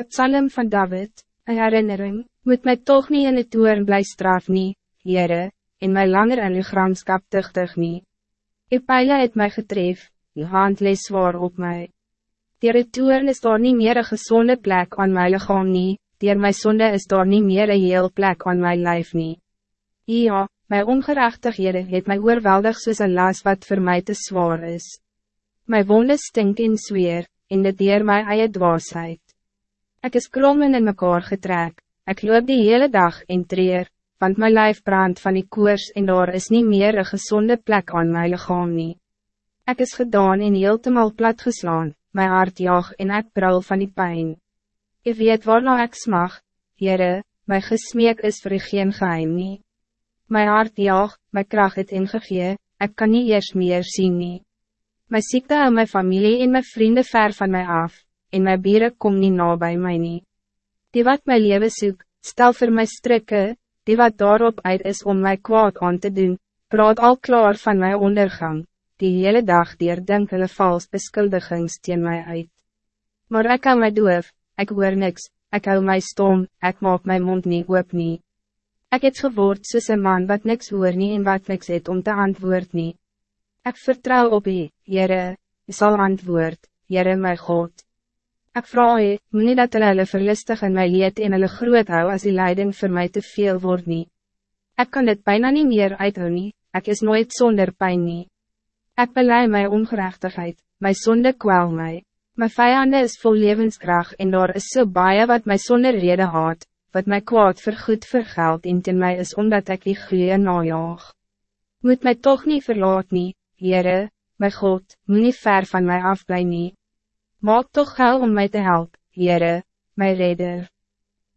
Het psalm van David, een herinnering, moet mij toch niet in het toeren blij straf nie, Heere, en mij langer in uw gramskap tuchtig nie. Uw pijlen het mij getref, uw hand lees zwaar op mij. Dier het toeren is daar niet meer een gezonde plek aan mijn lichaam nie, dier my zonde is daar niet meer een heel plek aan mijn lijf nie. Ja, my ongerechtighede het my oorweldig soos een las wat voor mij te zwaar is. My wonde stink in zweer, in de dier my eie dwaasheid. Ik is krom en in mekaar getrek, ik loop die hele dag in treer, want mijn lijf brandt van die koers en daar is niet meer een gezonde plek aan mijn lichaam nie. Ik is gedaan en heeltemal plat geslaan, my hart jaag en ek brul van die pijn. Ik weet waarna ek smag, Heere, my gesmeek is vir geen geheim nie. My hart jaag, my kracht het ingegee, ek kan niet eers meer zien nie. My ziekte en my familie en my vrienden ver van mij af, en my bieren kom niet na bij mij nie. Die wat my leven soek, stel voor my strikke, die wat daarop uit is om mij kwaad aan te doen, praat al klaar van mijn ondergang, die hele dag dier denk hulle vals beskuldigings teen my uit. Maar ik hou my doof, ik hoor niks, ik hou my stom, ik maak my mond niet oop nie. Ek het geword soos een man wat niks hoor nie en wat niks het om te antwoord nie. Ik vertrouw op u, Jere, u zal antwoord, Jere my God. Ik vraag u, moet nie dat hulle verlustig in my leed en hulle groot hou as die leiding voor mij te veel word nie. Ek kan dit bijna niet meer uithou nie, ek is nooit zonder pijn nie. Ek belei my ongerechtigheid, my sonde kwel my. My vijanden is vol levenskracht en daar is so baie wat my sonder rede haat, wat my kwaad vergoed vergeld en ten my is omdat ik die goeie najaag. Moet mij toch niet verlaat nie, Heere, my God, moet nie ver van mij afblij nie. Maak toch gauw om mij te helpen, Heere, mijn redder.